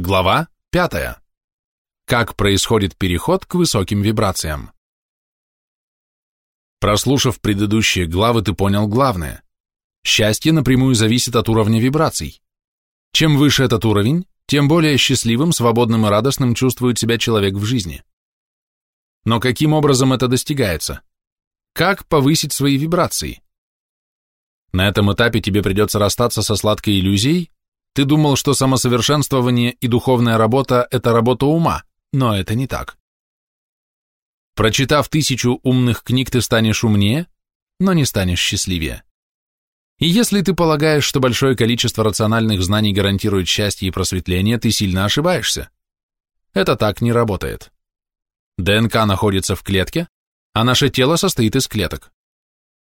Глава 5. Как происходит переход к высоким вибрациям? Прослушав предыдущие главы, ты понял главное. Счастье напрямую зависит от уровня вибраций. Чем выше этот уровень, тем более счастливым, свободным и радостным чувствует себя человек в жизни. Но каким образом это достигается? Как повысить свои вибрации? На этом этапе тебе придется расстаться со сладкой иллюзией, ты думал, что самосовершенствование и духовная работа – это работа ума, но это не так. Прочитав тысячу умных книг, ты станешь умнее, но не станешь счастливее. И если ты полагаешь, что большое количество рациональных знаний гарантирует счастье и просветление, ты сильно ошибаешься. Это так не работает. ДНК находится в клетке, а наше тело состоит из клеток.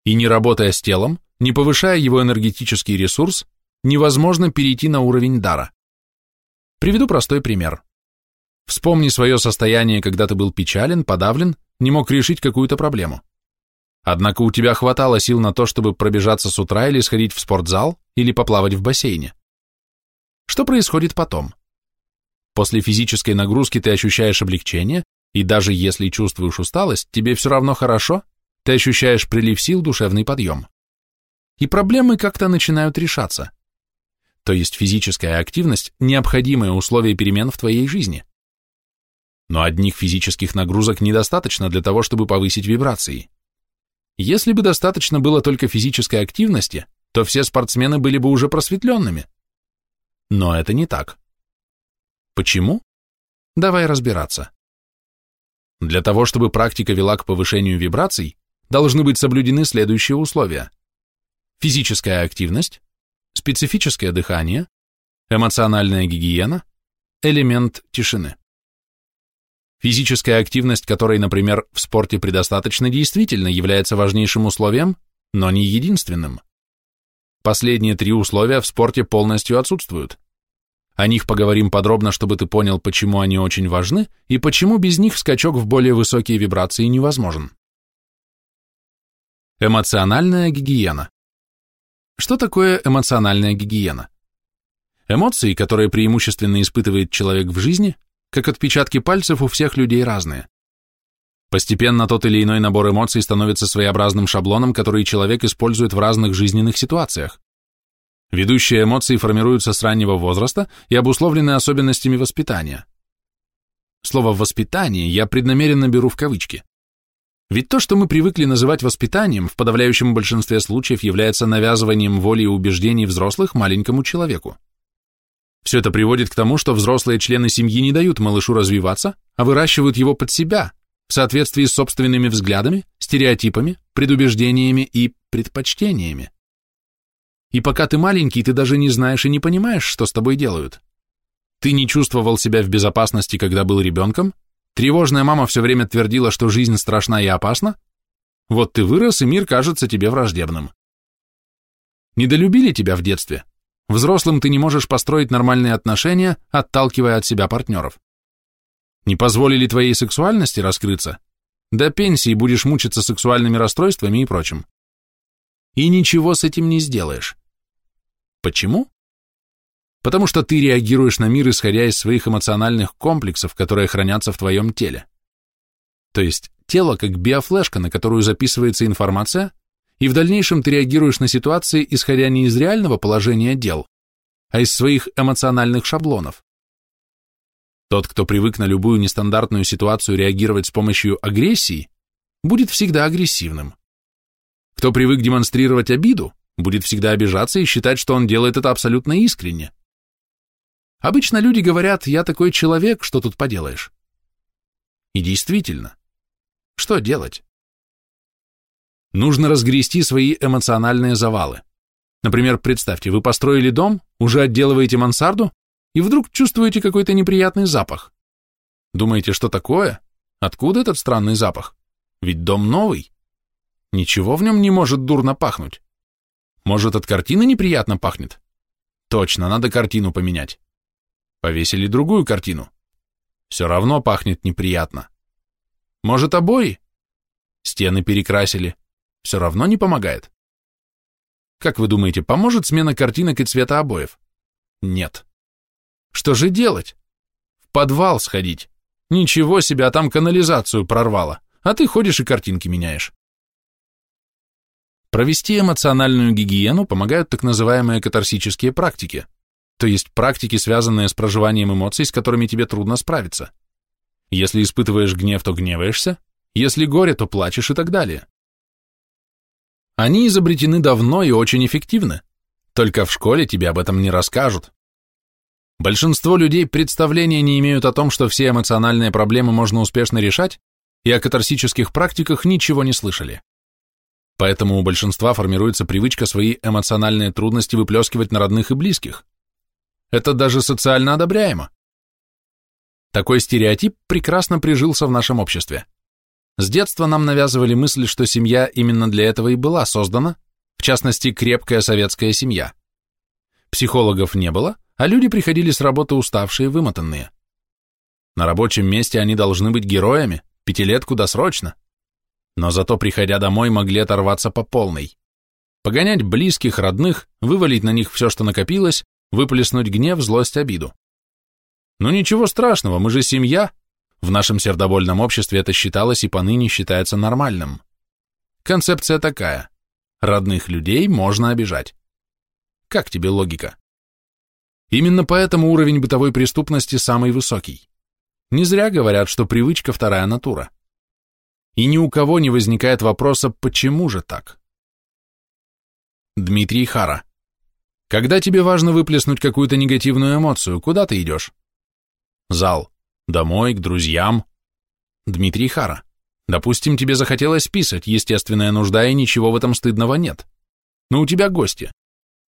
И не работая с телом, не повышая его энергетический ресурс, невозможно перейти на уровень дара. Приведу простой пример. Вспомни свое состояние, когда ты был печален, подавлен, не мог решить какую-то проблему. Однако у тебя хватало сил на то, чтобы пробежаться с утра или сходить в спортзал, или поплавать в бассейне. Что происходит потом? После физической нагрузки ты ощущаешь облегчение, и даже если чувствуешь усталость, тебе все равно хорошо, ты ощущаешь прилив сил, душевный подъем. И проблемы как-то начинают решаться то есть физическая активность – необходимое условие перемен в твоей жизни. Но одних физических нагрузок недостаточно для того, чтобы повысить вибрации. Если бы достаточно было только физической активности, то все спортсмены были бы уже просветленными. Но это не так. Почему? Давай разбираться. Для того, чтобы практика вела к повышению вибраций, должны быть соблюдены следующие условия. Физическая активность, специфическое дыхание, эмоциональная гигиена, элемент тишины. Физическая активность, которой, например, в спорте предостаточно, действительно является важнейшим условием, но не единственным. Последние три условия в спорте полностью отсутствуют. О них поговорим подробно, чтобы ты понял, почему они очень важны и почему без них скачок в более высокие вибрации невозможен. Эмоциональная гигиена. Что такое эмоциональная гигиена? Эмоции, которые преимущественно испытывает человек в жизни, как отпечатки пальцев у всех людей разные. Постепенно тот или иной набор эмоций становится своеобразным шаблоном, который человек использует в разных жизненных ситуациях. Ведущие эмоции формируются с раннего возраста и обусловлены особенностями воспитания. Слово «воспитание» я преднамеренно беру в кавычки. Ведь то, что мы привыкли называть воспитанием, в подавляющем большинстве случаев является навязыванием воли и убеждений взрослых маленькому человеку. Все это приводит к тому, что взрослые члены семьи не дают малышу развиваться, а выращивают его под себя, в соответствии с собственными взглядами, стереотипами, предубеждениями и предпочтениями. И пока ты маленький, ты даже не знаешь и не понимаешь, что с тобой делают. Ты не чувствовал себя в безопасности, когда был ребенком, Тревожная мама все время твердила, что жизнь страшна и опасна. Вот ты вырос, и мир кажется тебе враждебным. Недолюбили тебя в детстве. Взрослым ты не можешь построить нормальные отношения, отталкивая от себя партнеров. Не позволили твоей сексуальности раскрыться? До пенсии будешь мучиться сексуальными расстройствами и прочим. И ничего с этим не сделаешь. Почему? Потому что ты реагируешь на мир, исходя из своих эмоциональных комплексов, которые хранятся в твоем теле. То есть тело как биофлешка, на которую записывается информация, и в дальнейшем ты реагируешь на ситуации, исходя не из реального положения дел, а из своих эмоциональных шаблонов. Тот, кто привык на любую нестандартную ситуацию реагировать с помощью агрессии, будет всегда агрессивным. Кто привык демонстрировать обиду, будет всегда обижаться и считать, что он делает это абсолютно искренне. Обычно люди говорят, я такой человек, что тут поделаешь. И действительно, что делать? Нужно разгрести свои эмоциональные завалы. Например, представьте, вы построили дом, уже отделываете мансарду, и вдруг чувствуете какой-то неприятный запах. Думаете, что такое? Откуда этот странный запах? Ведь дом новый. Ничего в нем не может дурно пахнуть. Может, от картины неприятно пахнет? Точно, надо картину поменять. Повесили другую картину. Все равно пахнет неприятно. Может, обои? Стены перекрасили. Все равно не помогает. Как вы думаете, поможет смена картинок и цвета обоев? Нет. Что же делать? подвал сходить. Ничего себе, а там канализацию прорвало, а ты ходишь и картинки меняешь. Провести эмоциональную гигиену помогают так называемые катарсические практики, то есть практики, связанные с проживанием эмоций, с которыми тебе трудно справиться. Если испытываешь гнев, то гневаешься, если горе, то плачешь и так далее. Они изобретены давно и очень эффективны, только в школе тебе об этом не расскажут. Большинство людей представления не имеют о том, что все эмоциональные проблемы можно успешно решать, и о катарсических практиках ничего не слышали. Поэтому у большинства формируется привычка свои эмоциональные трудности выплескивать на родных и близких. Это даже социально одобряемо. Такой стереотип прекрасно прижился в нашем обществе. С детства нам навязывали мысль, что семья именно для этого и была создана, в частности, крепкая советская семья. Психологов не было, а люди приходили с работы уставшие, вымотанные. На рабочем месте они должны быть героями, пятилетку досрочно но зато, приходя домой, могли оторваться по полной. Погонять близких, родных, вывалить на них все, что накопилось, выплеснуть гнев, злость, обиду. Ну ничего страшного, мы же семья. В нашем сердобольном обществе это считалось и поныне считается нормальным. Концепция такая. Родных людей можно обижать. Как тебе логика? Именно поэтому уровень бытовой преступности самый высокий. Не зря говорят, что привычка – вторая натура и ни у кого не возникает вопроса, почему же так? Дмитрий Хара. Когда тебе важно выплеснуть какую-то негативную эмоцию, куда ты идешь? Зал. Домой, к друзьям. Дмитрий Хара. Допустим, тебе захотелось писать, естественная нужда, и ничего в этом стыдного нет. Но у тебя гости.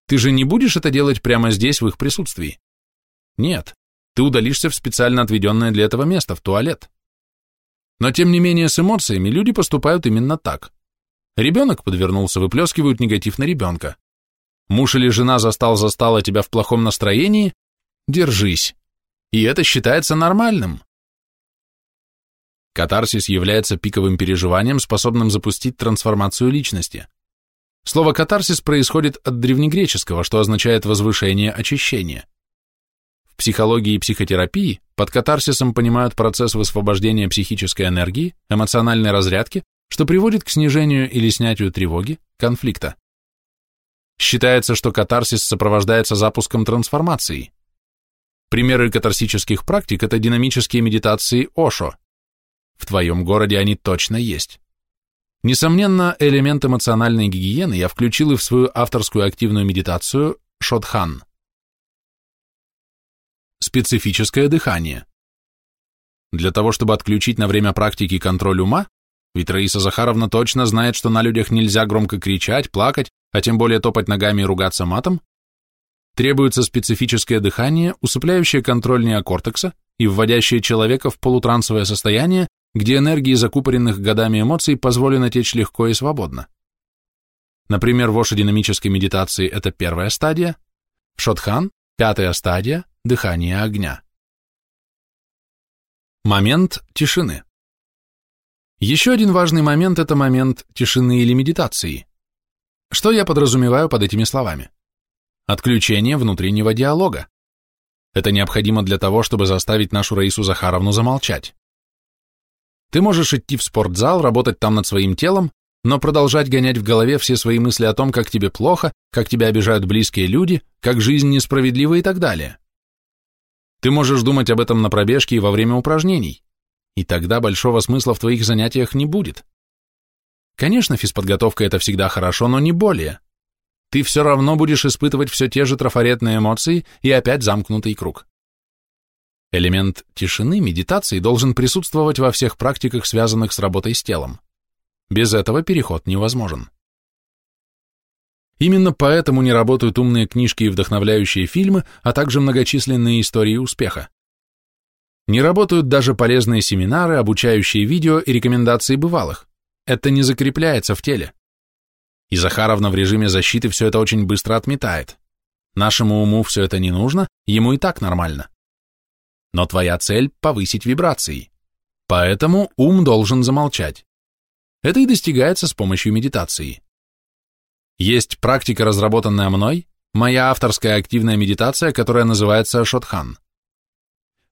Ты же не будешь это делать прямо здесь, в их присутствии? Нет. Ты удалишься в специально отведенное для этого место, в туалет. Но тем не менее с эмоциями люди поступают именно так. Ребенок подвернулся, выплескивают негатив на ребенка. Муж или жена застал-застала тебя в плохом настроении, держись. И это считается нормальным. Катарсис является пиковым переживанием, способным запустить трансформацию личности. Слово «катарсис» происходит от древнегреческого, что означает «возвышение, очищение». В психологии и психотерапии под катарсисом понимают процесс высвобождения психической энергии, эмоциональной разрядки, что приводит к снижению или снятию тревоги, конфликта. Считается, что катарсис сопровождается запуском трансформации. Примеры катарсических практик – это динамические медитации Ошо. В твоем городе они точно есть. Несомненно, элемент эмоциональной гигиены я включил и в свою авторскую активную медитацию Шодхан – Специфическое дыхание. Для того, чтобы отключить на время практики контроль ума, ведь Раиса Захаровна точно знает, что на людях нельзя громко кричать, плакать, а тем более топать ногами и ругаться матом, требуется специфическое дыхание, усыпляющее контроль неокортекса и вводящее человека в полутрансовое состояние, где энергии закупоренных годами эмоций позволено течь легко и свободно. Например, в ошо-динамической медитации это первая стадия, в шотхан – пятая стадия, дыхание огня. Момент тишины. Еще один важный момент – это момент тишины или медитации. Что я подразумеваю под этими словами? Отключение внутреннего диалога. Это необходимо для того, чтобы заставить нашу Раису Захаровну замолчать. Ты можешь идти в спортзал, работать там над своим телом, но продолжать гонять в голове все свои мысли о том, как тебе плохо, как тебя обижают близкие люди, как жизнь несправедлива и так далее. Ты можешь думать об этом на пробежке и во время упражнений, и тогда большого смысла в твоих занятиях не будет. Конечно, физподготовка – это всегда хорошо, но не более. Ты все равно будешь испытывать все те же трафаретные эмоции и опять замкнутый круг. Элемент тишины, медитации должен присутствовать во всех практиках, связанных с работой с телом. Без этого переход невозможен. Именно поэтому не работают умные книжки и вдохновляющие фильмы, а также многочисленные истории успеха. Не работают даже полезные семинары, обучающие видео и рекомендации бывалых. Это не закрепляется в теле. И Захаровна в режиме защиты все это очень быстро отметает. Нашему уму все это не нужно, ему и так нормально. Но твоя цель – повысить вибрации. Поэтому ум должен замолчать. Это и достигается с помощью медитации. Есть практика, разработанная мной, моя авторская активная медитация, которая называется Шотхан.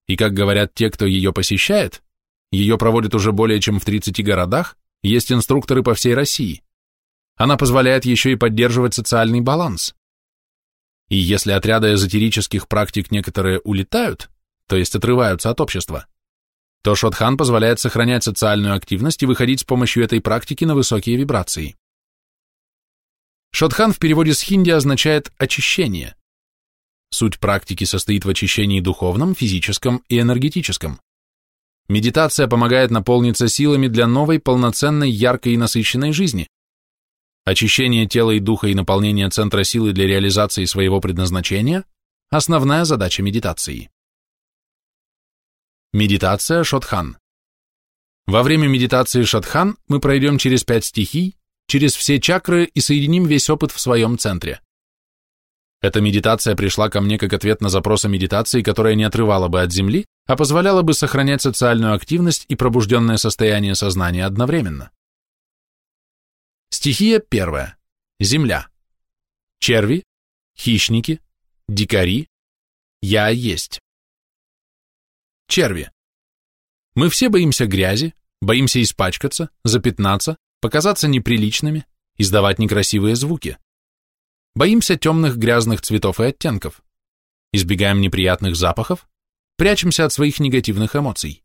и, как говорят те, кто ее посещает, ее проводят уже более чем в 30 городах, есть инструкторы по всей России. Она позволяет еще и поддерживать социальный баланс. И если отряды эзотерических практик некоторые улетают, то есть отрываются от общества, то шотхан позволяет сохранять социальную активность и выходить с помощью этой практики на высокие вибрации. Шотхан в переводе с хинди означает «очищение». Суть практики состоит в очищении духовном, физическом и энергетическом. Медитация помогает наполниться силами для новой, полноценной, яркой и насыщенной жизни. Очищение тела и духа и наполнение центра силы для реализации своего предназначения – основная задача медитации. Медитация Шотхан. Во время медитации Шотхан мы пройдем через пять стихий, через все чакры и соединим весь опыт в своем центре. Эта медитация пришла ко мне как ответ на запрос о медитации, которая не отрывала бы от Земли, а позволяла бы сохранять социальную активность и пробужденное состояние сознания одновременно. Стихия первая. Земля. Черви, хищники, дикари, я есть. Черви. Мы все боимся грязи, боимся испачкаться, запятнаться, показаться неприличными, издавать некрасивые звуки. Боимся темных грязных цветов и оттенков. Избегаем неприятных запахов, прячемся от своих негативных эмоций.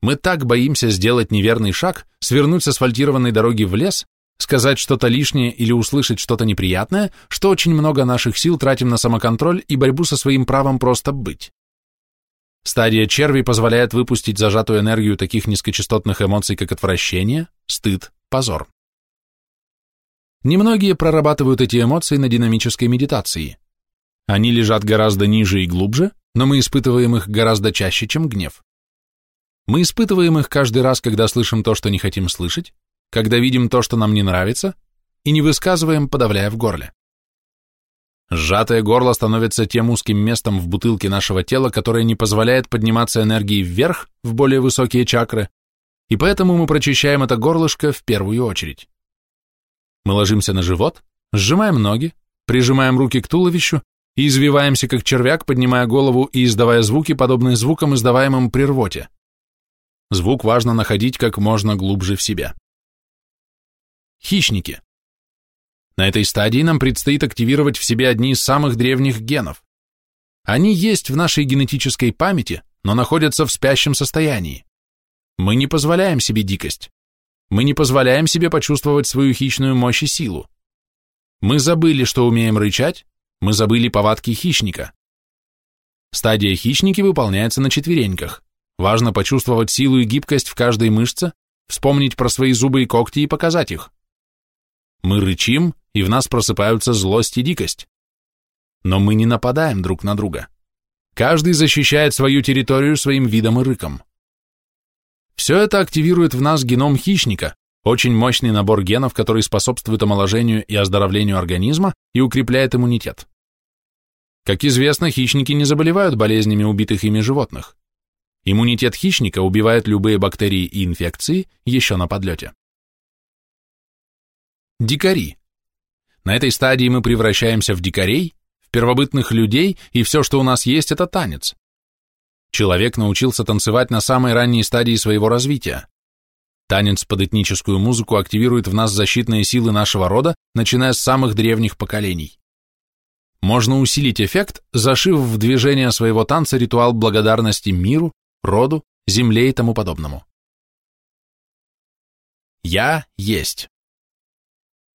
Мы так боимся сделать неверный шаг, свернуть с асфальтированной дороги в лес, сказать что-то лишнее или услышать что-то неприятное, что очень много наших сил тратим на самоконтроль и борьбу со своим правом просто быть. Стадия черви позволяет выпустить зажатую энергию таких низкочастотных эмоций, как отвращение, стыд, позор. Немногие прорабатывают эти эмоции на динамической медитации. Они лежат гораздо ниже и глубже, но мы испытываем их гораздо чаще, чем гнев. Мы испытываем их каждый раз, когда слышим то, что не хотим слышать, когда видим то, что нам не нравится, и не высказываем, подавляя в горле. Сжатое горло становится тем узким местом в бутылке нашего тела, которое не позволяет подниматься энергии вверх, в более высокие чакры, и поэтому мы прочищаем это горлышко в первую очередь. Мы ложимся на живот, сжимаем ноги, прижимаем руки к туловищу и извиваемся, как червяк, поднимая голову и издавая звуки, подобные звукам, издаваемым при рвоте. Звук важно находить как можно глубже в себя. Хищники. На этой стадии нам предстоит активировать в себе одни из самых древних генов. Они есть в нашей генетической памяти, но находятся в спящем состоянии. Мы не позволяем себе дикость. Мы не позволяем себе почувствовать свою хищную мощь и силу. Мы забыли, что умеем рычать, мы забыли повадки хищника. Стадия хищники выполняется на четвереньках. Важно почувствовать силу и гибкость в каждой мышце, вспомнить про свои зубы и когти и показать их. Мы рычим, и в нас просыпаются злость и дикость. Но мы не нападаем друг на друга. Каждый защищает свою территорию своим видом и рыком. Все это активирует в нас геном хищника, очень мощный набор генов, который способствует омоложению и оздоровлению организма и укрепляет иммунитет. Как известно, хищники не заболевают болезнями убитых ими животных. Иммунитет хищника убивает любые бактерии и инфекции еще на подлете. Дикари. На этой стадии мы превращаемся в дикарей, в первобытных людей, и все, что у нас есть, это танец. Человек научился танцевать на самой ранней стадии своего развития. Танец под этническую музыку активирует в нас защитные силы нашего рода, начиная с самых древних поколений. Можно усилить эффект, зашив в движение своего танца ритуал благодарности миру, роду, земле и тому подобному. Я есть.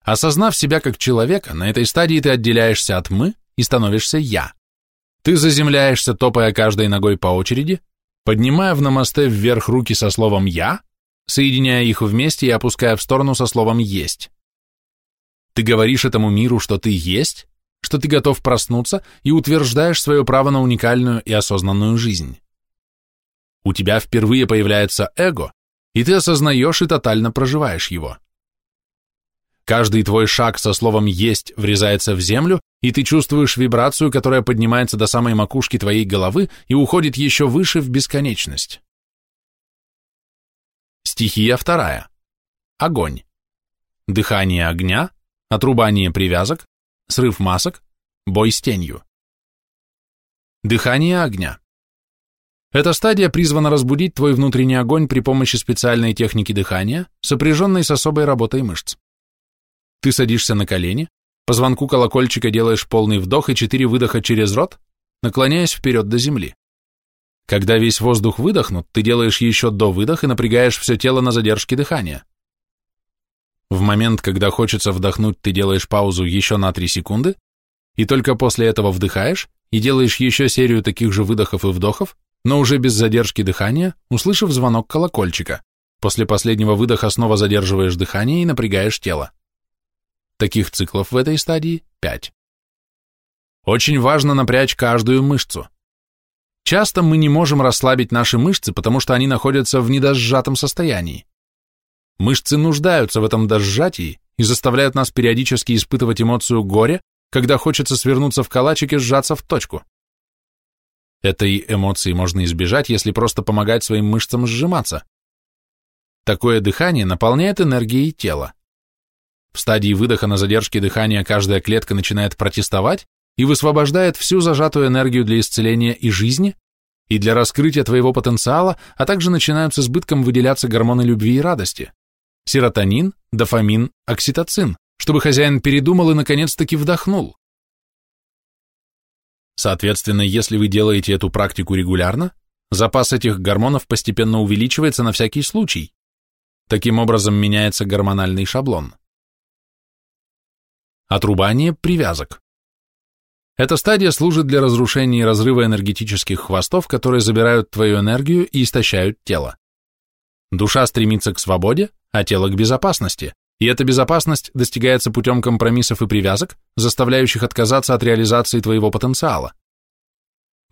Осознав себя как человека, на этой стадии ты отделяешься от «мы» и становишься «я». Ты заземляешься, топая каждой ногой по очереди, поднимая в намасте вверх руки со словом «я», соединяя их вместе и опуская в сторону со словом «есть». Ты говоришь этому миру, что ты есть, что ты готов проснуться и утверждаешь свое право на уникальную и осознанную жизнь. У тебя впервые появляется эго, и ты осознаешь и тотально проживаешь его. Каждый твой шаг со словом «есть» врезается в землю, и ты чувствуешь вибрацию, которая поднимается до самой макушки твоей головы и уходит еще выше в бесконечность. Стихия вторая. Огонь. Дыхание огня, отрубание привязок, срыв масок, бой с тенью. Дыхание огня. Эта стадия призвана разбудить твой внутренний огонь при помощи специальной техники дыхания, сопряженной с особой работой мышц. Ты садишься на колени, по звонку колокольчика делаешь полный вдох и четыре выдоха через рот, наклоняясь вперед до земли. Когда весь воздух выдохнут, ты делаешь еще до выдох и напрягаешь все тело на задержке дыхания. В момент, когда хочется вдохнуть, ты делаешь паузу еще на 3 секунды, и только после этого вдыхаешь и делаешь еще серию таких же выдохов и вдохов, но уже без задержки дыхания, услышав звонок колокольчика. После последнего выдоха снова задерживаешь дыхание и напрягаешь тело. Таких циклов в этой стадии 5. Очень важно напрячь каждую мышцу. Часто мы не можем расслабить наши мышцы, потому что они находятся в недосжатом состоянии. Мышцы нуждаются в этом досжатии и заставляют нас периодически испытывать эмоцию горя, когда хочется свернуться в калачик и сжаться в точку. Этой эмоции можно избежать, если просто помогать своим мышцам сжиматься. Такое дыхание наполняет энергией тело. В стадии выдоха на задержке дыхания каждая клетка начинает протестовать и высвобождает всю зажатую энергию для исцеления и жизни, и для раскрытия твоего потенциала, а также начинают с избытком выделяться гормоны любви и радости. Серотонин, дофамин, окситоцин, чтобы хозяин передумал и наконец-таки вдохнул. Соответственно, если вы делаете эту практику регулярно, запас этих гормонов постепенно увеличивается на всякий случай. Таким образом меняется гормональный шаблон. Отрубание привязок. Эта стадия служит для разрушения и разрыва энергетических хвостов, которые забирают твою энергию и истощают тело. Душа стремится к свободе, а тело к безопасности, и эта безопасность достигается путем компромиссов и привязок, заставляющих отказаться от реализации твоего потенциала.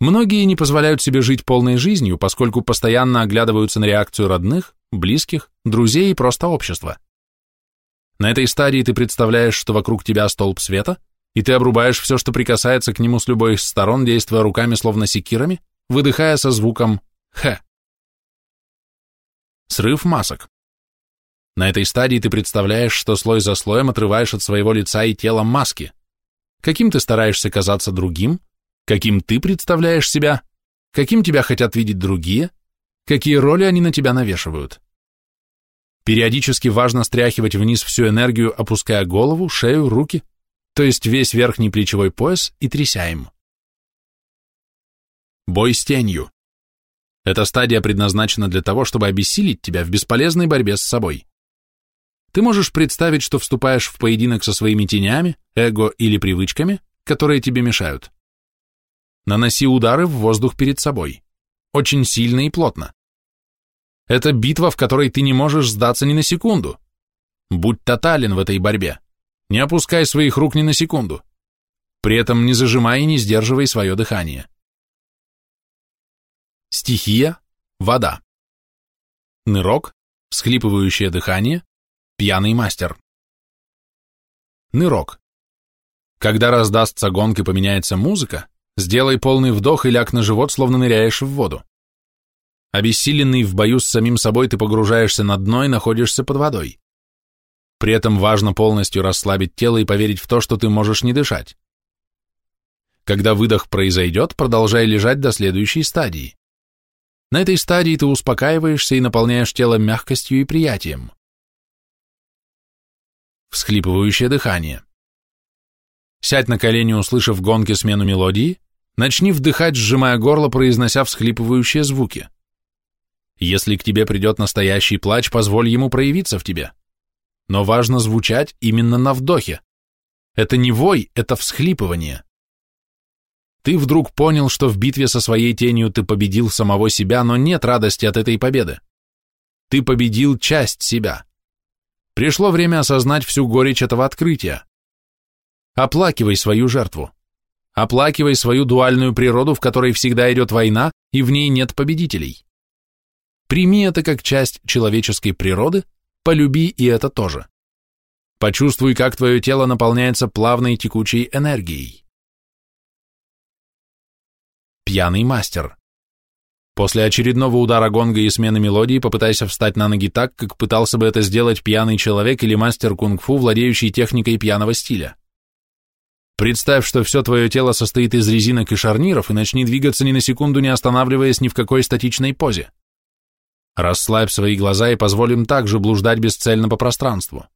Многие не позволяют себе жить полной жизнью, поскольку постоянно оглядываются на реакцию родных, близких, друзей и просто общества. На этой стадии ты представляешь, что вокруг тебя столб света, и ты обрубаешь все, что прикасается к нему с любой из сторон, действуя руками словно секирами, выдыхая со звуком «х». Срыв масок. На этой стадии ты представляешь, что слой за слоем отрываешь от своего лица и тела маски. Каким ты стараешься казаться другим, каким ты представляешь себя, каким тебя хотят видеть другие, какие роли они на тебя навешивают. Периодически важно стряхивать вниз всю энергию, опуская голову, шею, руки, то есть весь верхний плечевой пояс и тряся им. Бой с тенью. Эта стадия предназначена для того, чтобы обессилить тебя в бесполезной борьбе с собой. Ты можешь представить, что вступаешь в поединок со своими тенями, эго или привычками, которые тебе мешают. Наноси удары в воздух перед собой. Очень сильно и плотно. Это битва, в которой ты не можешь сдаться ни на секунду. Будь тотален в этой борьбе. Не опускай своих рук ни на секунду. При этом не зажимай и не сдерживай свое дыхание. Стихия – вода. Нырок – всхлипывающее дыхание, Пьяный мастер. Нырок. Когда раздастся гонг и поменяется музыка, сделай полный вдох и ляг на живот, словно ныряешь в воду. Обессиленный в бою с самим собой, ты погружаешься на дно и находишься под водой. При этом важно полностью расслабить тело и поверить в то, что ты можешь не дышать. Когда выдох произойдет, продолжай лежать до следующей стадии. На этой стадии ты успокаиваешься и наполняешь тело мягкостью и приятием всхлипывающее дыхание. Сядь на колени, услышав гонки смену мелодии, начни вдыхать, сжимая горло, произнося всхлипывающие звуки. Если к тебе придет настоящий плач, позволь ему проявиться в тебе. Но важно звучать именно на вдохе. Это не вой, это всхлипывание. Ты вдруг понял, что в битве со своей тенью ты победил самого себя, но нет радости от этой победы. Ты победил часть себя. Пришло время осознать всю горечь этого открытия. Оплакивай свою жертву. Оплакивай свою дуальную природу, в которой всегда идет война, и в ней нет победителей. Прими это как часть человеческой природы, полюби и это тоже. Почувствуй, как твое тело наполняется плавной текучей энергией. Пьяный мастер. После очередного удара гонга и смены мелодии попытайся встать на ноги так, как пытался бы это сделать пьяный человек или мастер кунг-фу, владеющий техникой пьяного стиля. Представь, что все твое тело состоит из резинок и шарниров и начни двигаться ни на секунду, не останавливаясь ни в какой статичной позе. Расслабь свои глаза и позволь им также блуждать бесцельно по пространству.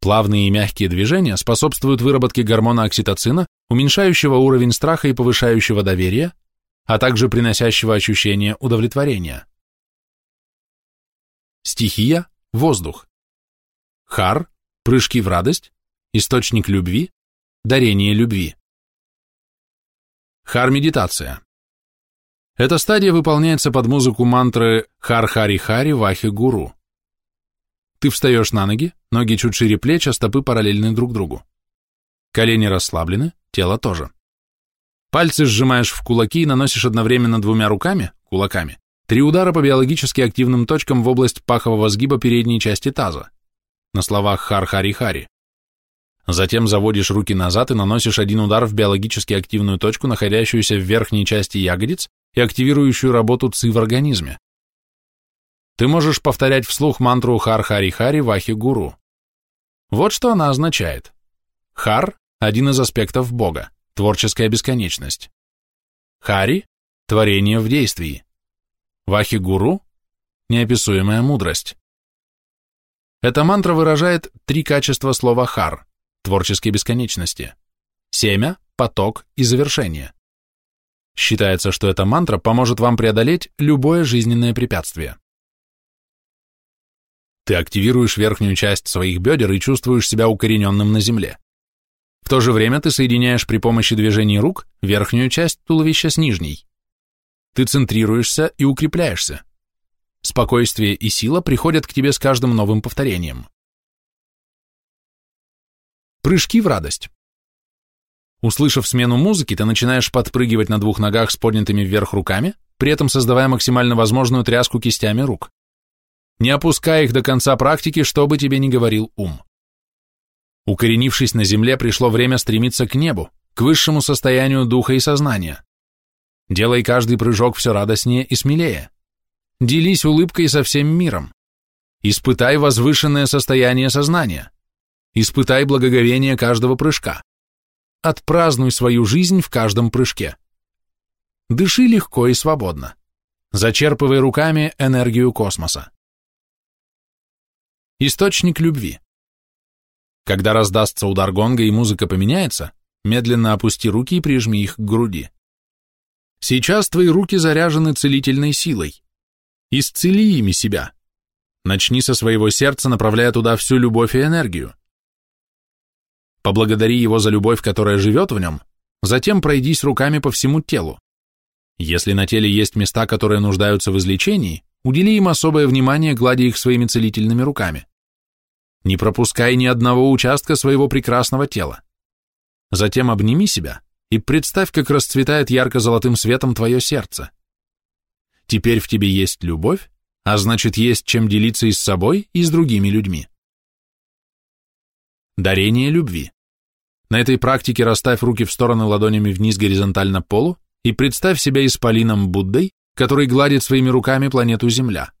Плавные и мягкие движения способствуют выработке гормона окситоцина, уменьшающего уровень страха и повышающего доверие, а также приносящего ощущение удовлетворения. Стихия – воздух. Хар – прыжки в радость, источник любви, дарение любви. Хар-медитация. Эта стадия выполняется под музыку мантры Хар-Хари-Хари Вахи-Гуру. Ты встаешь на ноги, ноги чуть шире плеч, а стопы параллельны друг другу. Колени расслаблены, тело тоже. Пальцы сжимаешь в кулаки и наносишь одновременно двумя руками, кулаками, три удара по биологически активным точкам в область пахового сгиба передней части таза. На словах хар-хари-хари. Затем заводишь руки назад и наносишь один удар в биологически активную точку, находящуюся в верхней части ягодиц и активирующую работу ЦИ в организме. Ты можешь повторять вслух мантру Хар-Хари-Хари Вахи-Гуру. Вот что она означает. Хар – один из аспектов Бога, творческая бесконечность. Хари – творение в действии. Вахи-Гуру – неописуемая мудрость. Эта мантра выражает три качества слова хар – творческой бесконечности. Семя, поток и завершение. Считается, что эта мантра поможет вам преодолеть любое жизненное препятствие. Ты активируешь верхнюю часть своих бедер и чувствуешь себя укорененным на земле. В то же время ты соединяешь при помощи движений рук верхнюю часть туловища с нижней. Ты центрируешься и укрепляешься. Спокойствие и сила приходят к тебе с каждым новым повторением. Прыжки в радость. Услышав смену музыки, ты начинаешь подпрыгивать на двух ногах с поднятыми вверх руками, при этом создавая максимально возможную тряску кистями рук. Не опускай их до конца практики, что бы тебе ни говорил ум. Укоренившись на земле, пришло время стремиться к небу, к высшему состоянию духа и сознания. Делай каждый прыжок все радостнее и смелее. Делись улыбкой со всем миром. Испытай возвышенное состояние сознания. Испытай благоговение каждого прыжка. Отпразднуй свою жизнь в каждом прыжке. Дыши легко и свободно. Зачерпывай руками энергию космоса. Источник любви. Когда раздастся удар гонга и музыка поменяется, медленно опусти руки и прижми их к груди. Сейчас твои руки заряжены целительной силой. Исцели ими себя. Начни со своего сердца, направляя туда всю любовь и энергию. Поблагодари его за любовь, которая живет в нем, затем пройдись руками по всему телу. Если на теле есть места, которые нуждаются в излечении, удели им особое внимание, гладя их своими целительными руками. Не пропускай ни одного участка своего прекрасного тела. Затем обними себя и представь, как расцветает ярко-золотым светом твое сердце. Теперь в тебе есть любовь, а значит, есть чем делиться и с собой, и с другими людьми. Дарение любви. На этой практике расставь руки в стороны ладонями вниз горизонтально полу и представь себя исполином Буддой, который гладит своими руками планету Земля.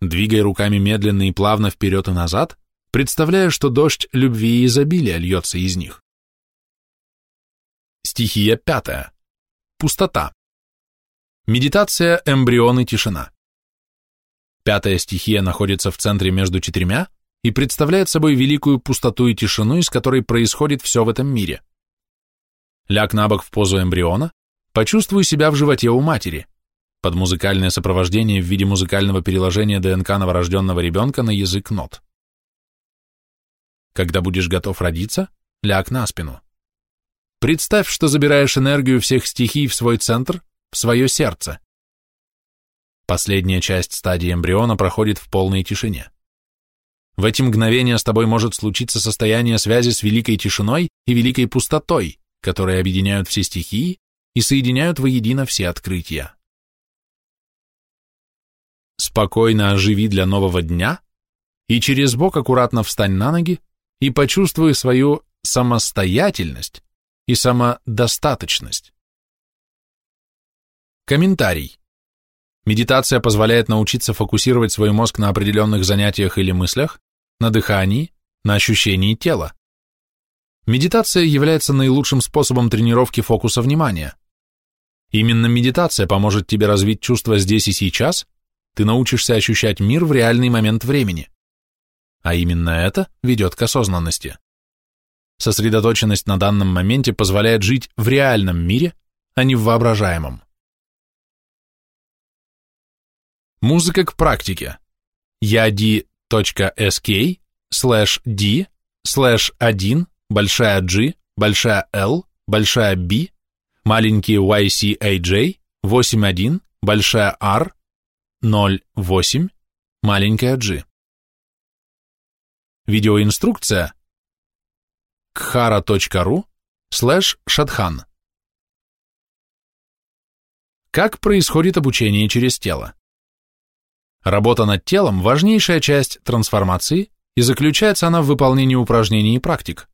Двигай руками медленно и плавно вперед и назад, представляя, что дождь любви и изобилия льется из них. Стихия пятая. Пустота. Медитация, эмбрион и тишина. Пятая стихия находится в центре между четырьмя и представляет собой великую пустоту и тишину, из которой происходит все в этом мире. Ляг на бок в позу эмбриона, почувствуй себя в животе у матери, под музыкальное сопровождение в виде музыкального переложения ДНК новорожденного ребенка на язык нот. Когда будешь готов родиться, ляг на спину. Представь, что забираешь энергию всех стихий в свой центр, в свое сердце. Последняя часть стадии эмбриона проходит в полной тишине. В эти мгновения с тобой может случиться состояние связи с великой тишиной и великой пустотой, которые объединяют все стихии и соединяют воедино все открытия спокойно оживи для нового дня и через бок аккуратно встань на ноги и почувствуй свою самостоятельность и самодостаточность. Комментарий. Медитация позволяет научиться фокусировать свой мозг на определенных занятиях или мыслях, на дыхании, на ощущении тела. медитация является наилучшим способом тренировки фокуса внимания. Именно медитация поможет тебе развить чувство здесь и сейчас, ты научишься ощущать мир в реальный момент времени. А именно это ведет к осознанности. Сосредоточенность на данном моменте позволяет жить в реальном мире, а не в воображаемом. Музыка к практике. yadi.sk слэш d слэш 1 большая G, большая L, большая B, маленький YCAJ, 81, большая R, 08, маленькая G. Видеоинструкция khara.ru слэш шатхан. Как происходит обучение через тело? Работа над телом – важнейшая часть трансформации, и заключается она в выполнении упражнений и практик.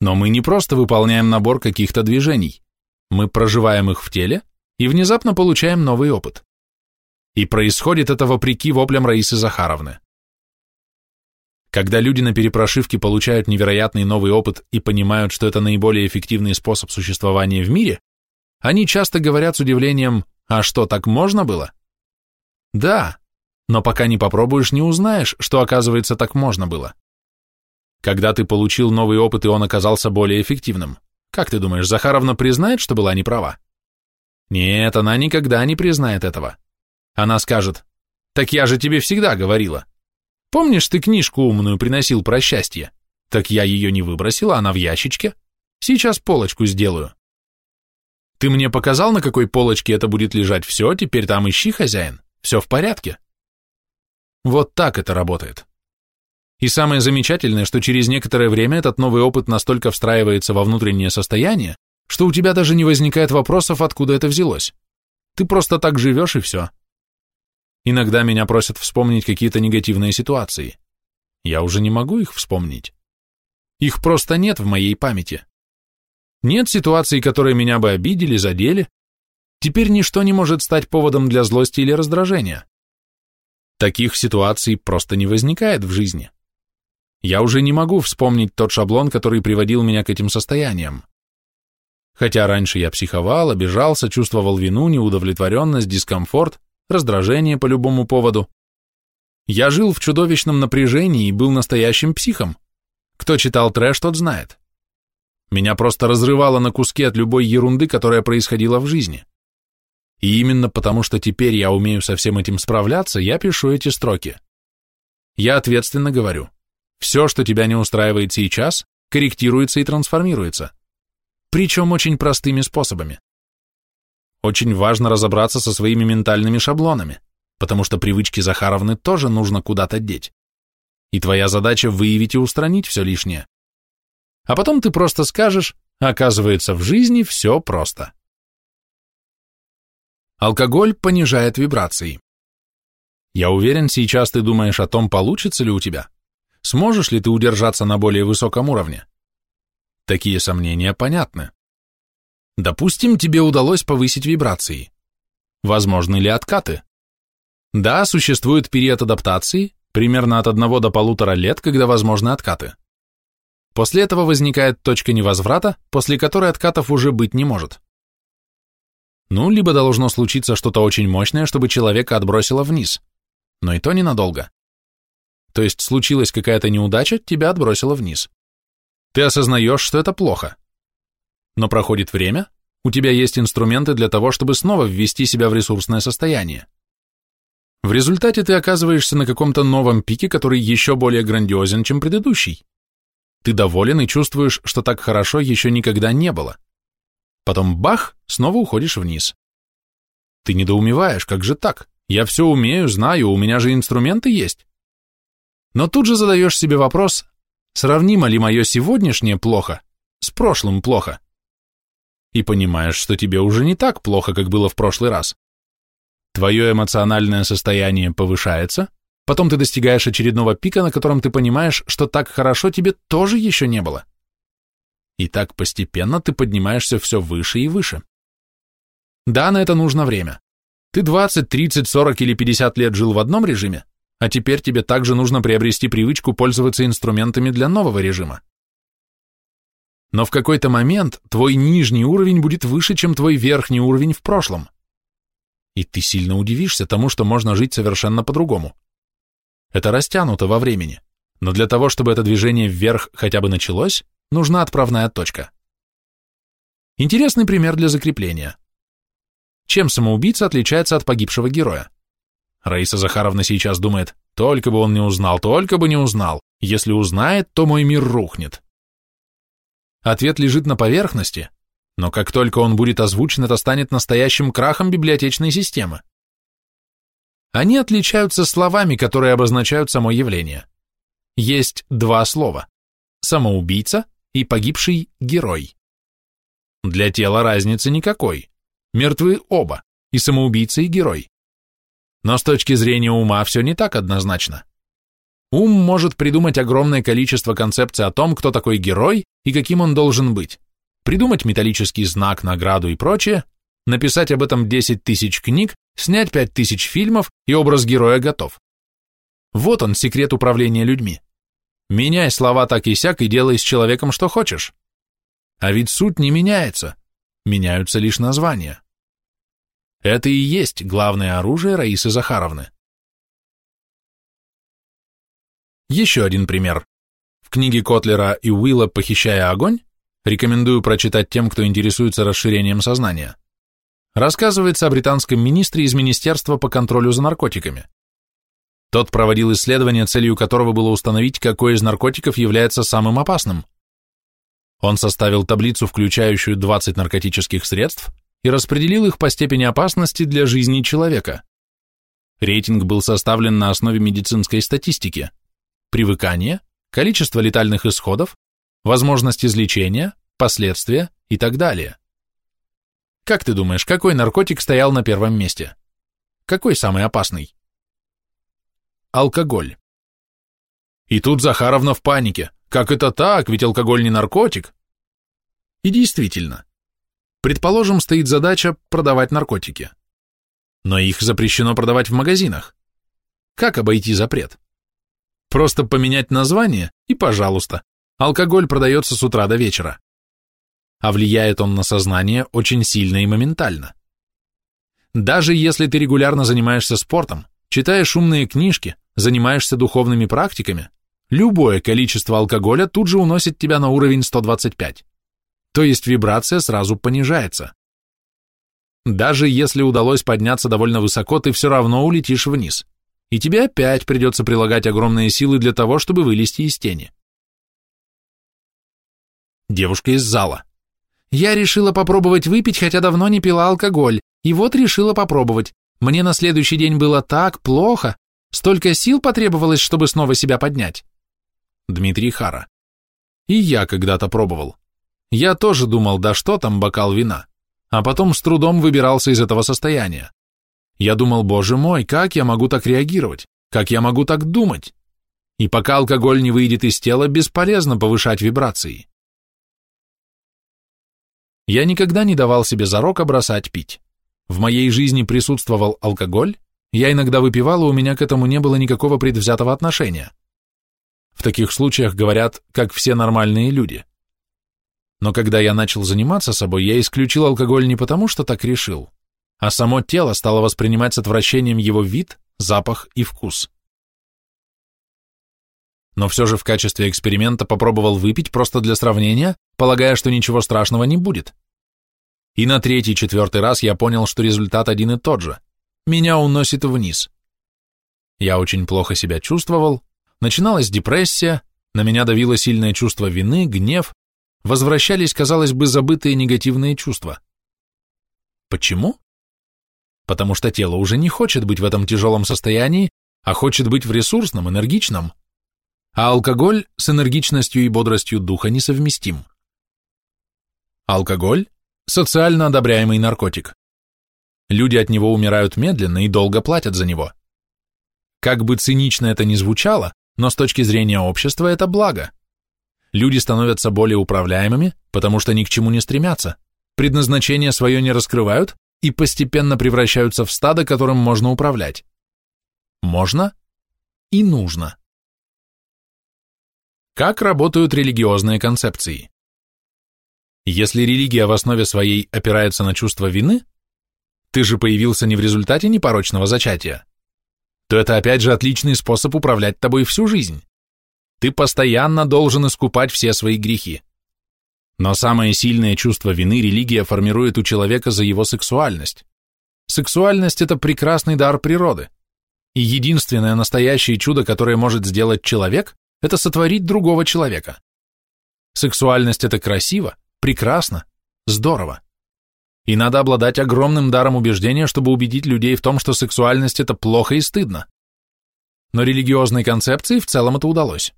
Но мы не просто выполняем набор каких-то движений, мы проживаем их в теле и внезапно получаем новый опыт. И происходит это вопреки воплям Раисы Захаровны. Когда люди на перепрошивке получают невероятный новый опыт и понимают, что это наиболее эффективный способ существования в мире, они часто говорят с удивлением «А что, так можно было?» Да, но пока не попробуешь, не узнаешь, что, оказывается, так можно было. Когда ты получил новый опыт, и он оказался более эффективным, как ты думаешь, Захаровна признает, что была неправа? Нет, она никогда не признает этого. Она скажет, так я же тебе всегда говорила. Помнишь, ты книжку умную приносил про счастье? Так я ее не выбросила, она в ящичке. Сейчас полочку сделаю. Ты мне показал, на какой полочке это будет лежать, все, теперь там ищи, хозяин. Все в порядке. Вот так это работает. И самое замечательное, что через некоторое время этот новый опыт настолько встраивается во внутреннее состояние, что у тебя даже не возникает вопросов, откуда это взялось. Ты просто так живешь и все. Иногда меня просят вспомнить какие-то негативные ситуации. Я уже не могу их вспомнить. Их просто нет в моей памяти. Нет ситуаций, которые меня бы обидели, задели, Теперь ничто не может стать поводом для злости или раздражения. Таких ситуаций просто не возникает в жизни. Я уже не могу вспомнить тот шаблон, который приводил меня к этим состояниям. Хотя раньше я психовал, обижался, чувствовал вину, неудовлетворенность, дискомфорт, раздражение по любому поводу. Я жил в чудовищном напряжении и был настоящим психом. Кто читал трэш, тот знает. Меня просто разрывало на куски от любой ерунды, которая происходила в жизни. И именно потому, что теперь я умею со всем этим справляться, я пишу эти строки. Я ответственно говорю, все, что тебя не устраивает сейчас, корректируется и трансформируется. Причем очень простыми способами. Очень важно разобраться со своими ментальными шаблонами, потому что привычки Захаровны тоже нужно куда-то деть. И твоя задача выявить и устранить все лишнее. А потом ты просто скажешь, оказывается, в жизни все просто. Алкоголь понижает вибрации. Я уверен, сейчас ты думаешь о том, получится ли у тебя. Сможешь ли ты удержаться на более высоком уровне? Такие сомнения понятны. Допустим, тебе удалось повысить вибрации. Возможны ли откаты? Да, существует период адаптации, примерно от одного до полутора лет, когда возможны откаты. После этого возникает точка невозврата, после которой откатов уже быть не может. Ну, либо должно случиться что-то очень мощное, чтобы человека отбросило вниз. Но и то ненадолго. То есть случилась какая-то неудача, тебя отбросило вниз. Ты осознаешь, что это плохо. Но проходит время, у тебя есть инструменты для того, чтобы снова ввести себя в ресурсное состояние. В результате ты оказываешься на каком-то новом пике, который еще более грандиозен, чем предыдущий. Ты доволен и чувствуешь, что так хорошо еще никогда не было. Потом бах, снова уходишь вниз. Ты недоумеваешь, как же так? Я все умею, знаю, у меня же инструменты есть. Но тут же задаешь себе вопрос, сравнимо ли мое сегодняшнее плохо с прошлым плохо? И понимаешь, что тебе уже не так плохо, как было в прошлый раз. Твое эмоциональное состояние повышается, потом ты достигаешь очередного пика, на котором ты понимаешь, что так хорошо тебе тоже еще не было. И так постепенно ты поднимаешься все выше и выше. Да, на это нужно время. Ты 20, 30, 40 или 50 лет жил в одном режиме, а теперь тебе также нужно приобрести привычку пользоваться инструментами для нового режима. но в какой-то момент твой нижний уровень будет выше, чем твой верхний уровень в прошлом. И ты сильно удивишься тому, что можно жить совершенно по-другому. Это растянуто во времени, но для того, чтобы это движение вверх хотя бы началось, нужна отправная точка. Интересный пример для закрепления. Чем самоубийца отличается от погибшего героя? Раиса Захаровна сейчас думает, только бы он не узнал, только бы не узнал. Если узнает, то мой мир рухнет. Ответ лежит на поверхности, но как только он будет озвучен, это станет настоящим крахом библиотечной системы. Они отличаются словами, которые обозначают само явление. Есть два слова – самоубийца и погибший герой. Для тела разницы никакой. Мертвы оба, и самоубийца, и герой. Но с точки зрения ума все не так однозначно. Ум может придумать огромное количество концепций о том, кто такой герой и каким он должен быть, придумать металлический знак, награду и прочее, написать об этом 10 тысяч книг, снять 5 тысяч фильмов, и образ героя готов. Вот он, секрет управления людьми. Меняй слова так и сяк и делай с человеком что хочешь. А ведь суть не меняется, меняются лишь названия. Это и есть главное оружие Раисы Захаровны. Еще один пример. В книге Котлера и Уилла «Похищая огонь» рекомендую прочитать тем, кто интересуется расширением сознания. Рассказывается о британском министре из Министерства по контролю за наркотиками. Тот проводил исследование, целью которого было установить, какой из наркотиков является самым опасным. Он составил таблицу, включающую 20 наркотических средств, и распределил их по степени опасности для жизни человека. Рейтинг был составлен на основе медицинской статистики – привыкание, количество летальных исходов, возможность излечения, последствия и так далее. Как ты думаешь, какой наркотик стоял на первом месте? Какой самый опасный? Алкоголь. И тут Захаровна в панике. Как это так? Ведь алкоголь не наркотик. И действительно. Предположим, стоит задача продавать наркотики. Но их запрещено продавать в магазинах. Как обойти запрет? Просто поменять название и, пожалуйста, алкоголь продается с утра до вечера. А влияет он на сознание очень сильно и моментально. Даже если ты регулярно занимаешься спортом, читаешь умные книжки, занимаешься духовными практиками, любое количество алкоголя тут же уносит тебя на уровень 125. То есть вибрация сразу понижается. Даже если удалось подняться довольно высоко, ты все равно улетишь вниз и тебе опять придется прилагать огромные силы для того, чтобы вылезти из тени. Девушка из зала. Я решила попробовать выпить, хотя давно не пила алкоголь, и вот решила попробовать. Мне на следующий день было так плохо, столько сил потребовалось, чтобы снова себя поднять. Дмитрий Хара. И я когда-то пробовал. Я тоже думал, да что там бокал вина, а потом с трудом выбирался из этого состояния. Я думал, боже мой, как я могу так реагировать? Как я могу так думать? И пока алкоголь не выйдет из тела, бесполезно повышать вибрации. Я никогда не давал себе зарок бросать пить. В моей жизни присутствовал алкоголь, я иногда выпивал, и у меня к этому не было никакого предвзятого отношения. В таких случаях говорят, как все нормальные люди. Но когда я начал заниматься собой, я исключил алкоголь не потому, что так решил, а само тело стало воспринимать с отвращением его вид, запах и вкус. Но все же в качестве эксперимента попробовал выпить просто для сравнения, полагая, что ничего страшного не будет. И на третий-четвертый раз я понял, что результат один и тот же. Меня уносит вниз. Я очень плохо себя чувствовал, начиналась депрессия, на меня давило сильное чувство вины, гнев, возвращались, казалось бы, забытые негативные чувства. Почему? потому что тело уже не хочет быть в этом тяжелом состоянии, а хочет быть в ресурсном, энергичном. А алкоголь с энергичностью и бодростью духа несовместим. Алкоголь – социально одобряемый наркотик. Люди от него умирают медленно и долго платят за него. Как бы цинично это ни звучало, но с точки зрения общества это благо. Люди становятся более управляемыми, потому что ни к чему не стремятся, предназначение свое не раскрывают, и постепенно превращаются в стадо, которым можно управлять. Можно и нужно. Как работают религиозные концепции? Если религия в основе своей опирается на чувство вины, ты же появился не в результате непорочного зачатия, то это опять же отличный способ управлять тобой всю жизнь. Ты постоянно должен искупать все свои грехи. Но самое сильное чувство вины религия формирует у человека за его сексуальность. Сексуальность – это прекрасный дар природы. И единственное настоящее чудо, которое может сделать человек, это сотворить другого человека. Сексуальность – это красиво, прекрасно, здорово. И надо обладать огромным даром убеждения, чтобы убедить людей в том, что сексуальность – это плохо и стыдно. Но религиозной концепции в целом это удалось.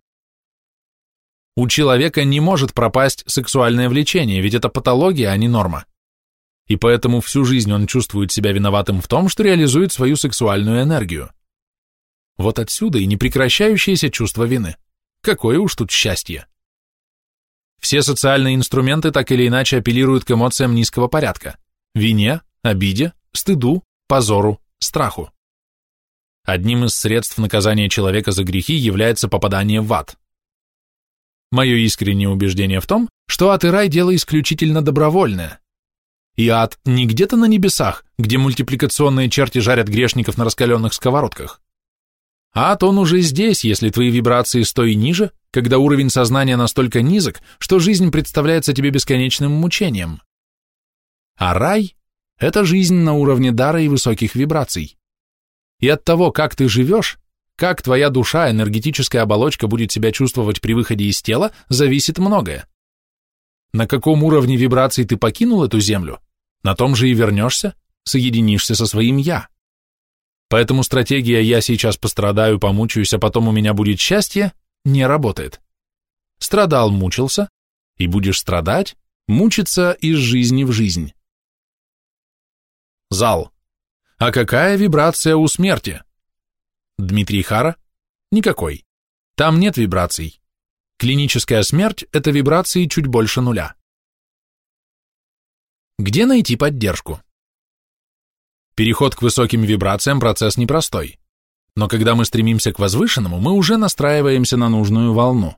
У человека не может пропасть сексуальное влечение, ведь это патология, а не норма. И поэтому всю жизнь он чувствует себя виноватым в том, что реализует свою сексуальную энергию. Вот отсюда и непрекращающееся чувство вины. Какое уж тут счастье. Все социальные инструменты так или иначе апеллируют к эмоциям низкого порядка – вине, обиде, стыду, позору, страху. Одним из средств наказания человека за грехи является попадание в ад. Мое искреннее убеждение в том, что ад и рай – дело исключительно добровольное. И ад не где-то на небесах, где мультипликационные черти жарят грешников на раскаленных сковородках. Ад он уже здесь, если твои вибрации стои ниже, когда уровень сознания настолько низок, что жизнь представляется тебе бесконечным мучением. А рай – это жизнь на уровне дара и высоких вибраций. И от того, как ты живешь, как твоя душа, энергетическая оболочка будет себя чувствовать при выходе из тела, зависит многое. На каком уровне вибраций ты покинул эту землю, на том же и вернешься, соединишься со своим «я». Поэтому стратегия «я сейчас пострадаю, помучаюсь, а потом у меня будет счастье» не работает. Страдал, мучился, и будешь страдать, мучиться из жизни в жизнь. Зал. А какая вибрация у смерти? Дмитрий Хара? Никакой. Там нет вибраций. Клиническая смерть – это вибрации чуть больше нуля. Где найти поддержку? Переход к высоким вибрациям – процесс непростой. Но когда мы стремимся к возвышенному, мы уже настраиваемся на нужную волну.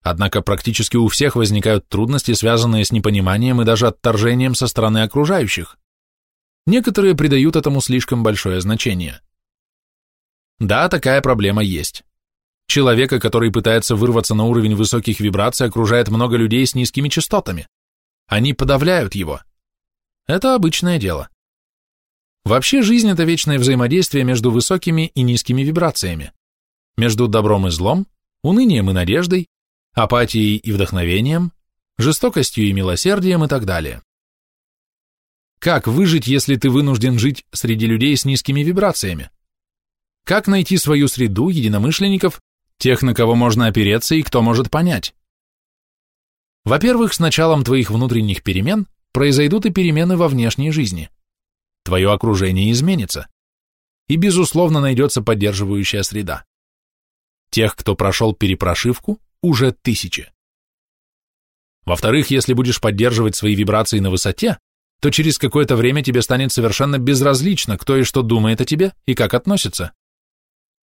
Однако практически у всех возникают трудности, связанные с непониманием и даже отторжением со стороны окружающих. Некоторые придают этому слишком большое значение. Да, такая проблема есть. Человека, который пытается вырваться на уровень высоких вибраций, окружает много людей с низкими частотами. Они подавляют его. Это обычное дело. Вообще жизнь – это вечное взаимодействие между высокими и низкими вибрациями, между добром и злом, унынием и надеждой, апатией и вдохновением, жестокостью и милосердием и так далее. Как выжить, если ты вынужден жить среди людей с низкими вибрациями? Как найти свою среду, единомышленников, тех, на кого можно опереться и кто может понять? Во-первых, с началом твоих внутренних перемен произойдут и перемены во внешней жизни твое окружение изменится. И, безусловно, найдется поддерживающая среда. Тех, кто прошел перепрошивку, уже тысячи. Во-вторых, если будешь поддерживать свои вибрации на высоте, то через какое-то время тебе станет совершенно безразлично, кто и что думает о тебе и как относится.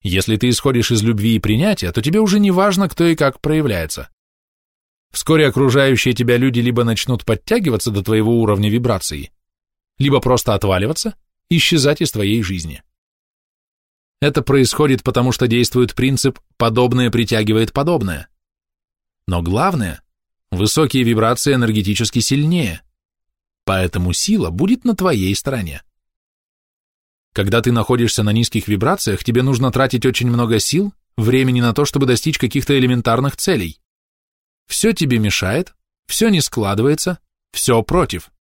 Если ты исходишь из любви и принятия, то тебе уже не важно, кто и как проявляется. Вскоре окружающие тебя люди либо начнут подтягиваться до твоего уровня вибрации, либо просто отваливаться, исчезать из твоей жизни. Это происходит потому, что действует принцип «подобное притягивает подобное». Но главное, высокие вибрации энергетически сильнее, поэтому сила будет на твоей стороне. Когда ты находишься на низких вибрациях, тебе нужно тратить очень много сил, времени на то, чтобы достичь каких-то элементарных целей. Все тебе мешает, все не складывается, все против.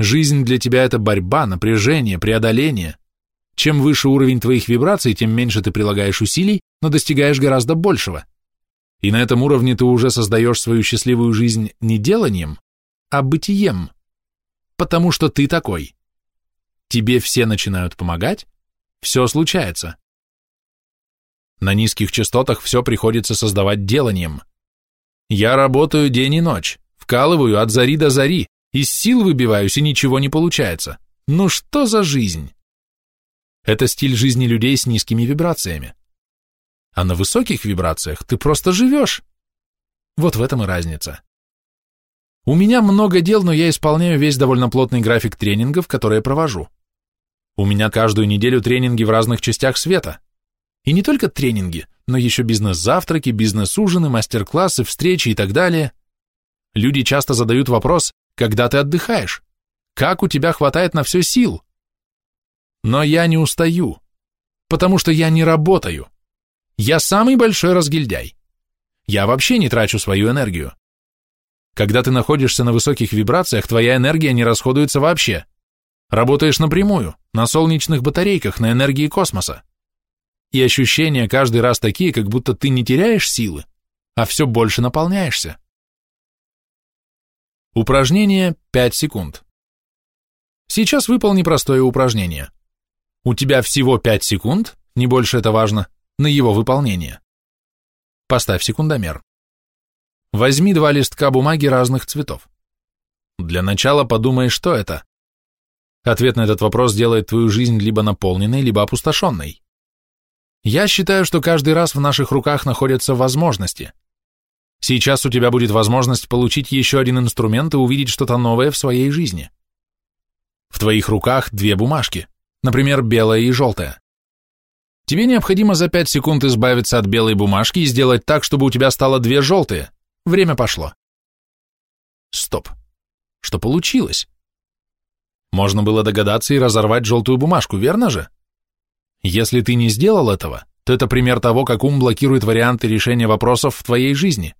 Жизнь для тебя – это борьба, напряжение, преодоление. Чем выше уровень твоих вибраций, тем меньше ты прилагаешь усилий, но достигаешь гораздо большего. И на этом уровне ты уже создаешь свою счастливую жизнь не деланием, а бытием. Потому что ты такой. Тебе все начинают помогать, все случается. На низких частотах все приходится создавать деланием. Я работаю день и ночь, вкалываю от зари до зари, из сил выбиваюсь, и ничего не получается. Ну что за жизнь? Это стиль жизни людей с низкими вибрациями. А на высоких вибрациях ты просто живешь. Вот в этом и разница. У меня много дел, но я исполняю весь довольно плотный график тренингов, которые провожу. У меня каждую неделю тренинги в разных частях света. И не только тренинги, но еще бизнес-завтраки, бизнес-ужины, мастер-классы, встречи и так далее. Люди часто задают вопрос, когда ты отдыхаешь? Как у тебя хватает на все сил? Но я не устаю, потому что я не работаю. Я самый большой разгильдяй. Я вообще не трачу свою энергию. Когда ты находишься на высоких вибрациях, твоя энергия не расходуется вообще. Работаешь напрямую, на солнечных батарейках, на энергии космоса. И ощущения каждый раз такие, как будто ты не теряешь силы, а все больше наполняешься. Упражнение 5 секунд. Сейчас выполни простое упражнение. У тебя всего 5 секунд, не больше это важно, на его выполнение. Поставь секундомер. Возьми два листка бумаги разных цветов. Для начала подумай, что это. Ответ на этот вопрос делает твою жизнь либо наполненной, либо опустошенной. Я считаю, что каждый раз в наших руках находятся возможности. Сейчас у тебя будет возможность получить еще один инструмент и увидеть что-то новое в своей жизни. В твоих руках две бумажки, например, белая и желтая. Тебе необходимо за 5 секунд избавиться от белой бумажки и сделать так, чтобы у тебя стало две желтые. Время пошло. Стоп. Что получилось? Можно было догадаться и разорвать желтую бумажку, верно же? Если ты не сделал этого, то это пример того, как ум блокирует варианты решения вопросов в твоей жизни.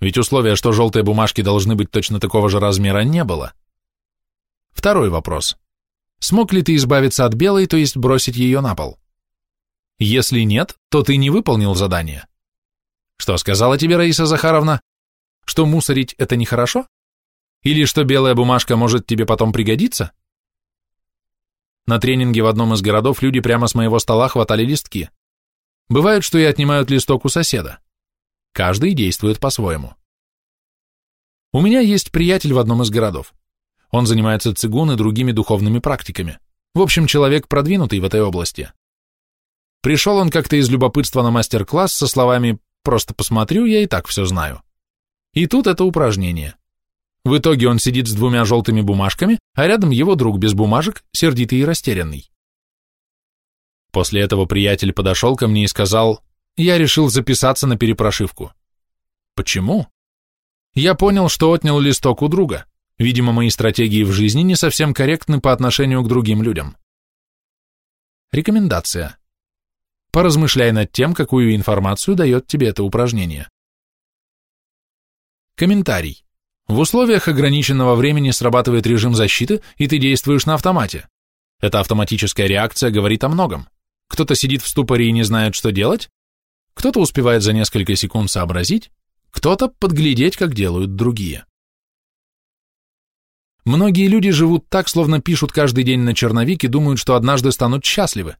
Ведь условия, что желтые бумажки должны быть точно такого же размера, не было. Второй вопрос. Смог ли ты избавиться от белой, то есть бросить ее на пол? Если нет, то ты не выполнил задание. Что сказала тебе Раиса Захаровна? Что мусорить – это нехорошо? Или что белая бумажка может тебе потом пригодиться? На тренинге в одном из городов люди прямо с моего стола хватали листки. Бывает, что и отнимают листок у соседа. Каждый действует по-своему. У меня есть приятель в одном из городов. Он занимается цигун и другими духовными практиками. В общем, человек продвинутый в этой области. Пришел он как-то из любопытства на мастер-класс со словами «просто посмотрю, я и так все знаю». И тут это упражнение. В итоге он сидит с двумя желтыми бумажками, а рядом его друг без бумажек, сердитый и растерянный. После этого приятель подошел ко мне и сказал, я решил записаться на перепрошивку. Почему? Я понял, что отнял листок у друга. Видимо, мои стратегии в жизни не совсем корректны по отношению к другим людям. Рекомендация. Поразмышляй над тем, какую информацию дает тебе это упражнение. Комментарий. В условиях ограниченного времени срабатывает режим защиты, и ты действуешь на автомате. Эта автоматическая реакция говорит о многом. Кто-то сидит в ступоре и не знает, что делать, кто-то успевает за несколько секунд сообразить, кто-то подглядеть, как делают другие. Многие люди живут так, словно пишут каждый день на черновик и думают, что однажды станут счастливы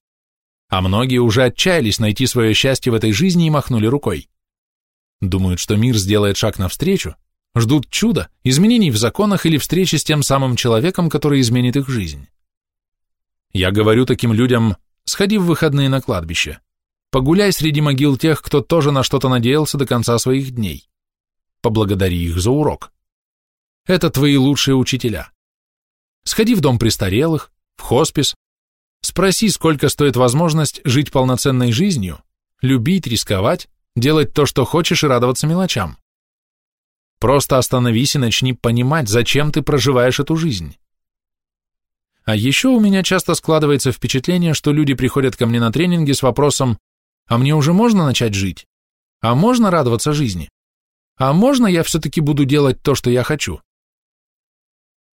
а многие уже отчаялись найти свое счастье в этой жизни и махнули рукой. Думают, что мир сделает шаг навстречу, ждут чуда, изменений в законах или встречи с тем самым человеком, который изменит их жизнь. Я говорю таким людям, сходи в выходные на кладбище, погуляй среди могил тех, кто тоже на что-то надеялся до конца своих дней. Поблагодари их за урок. Это твои лучшие учителя. Сходи в дом престарелых, в хоспис, Спроси, сколько стоит возможность жить полноценной жизнью, любить, рисковать, делать то, что хочешь и радоваться мелочам. Просто остановись и начни понимать, зачем ты проживаешь эту жизнь. А еще у меня часто складывается впечатление, что люди приходят ко мне на тренинги с вопросом «А мне уже можно начать жить? А можно радоваться жизни? А можно я все-таки буду делать то, что я хочу?»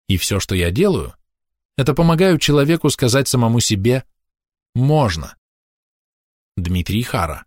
И все, что я делаю, это помогаю человеку сказать самому себе «можно». Дмитрий Хара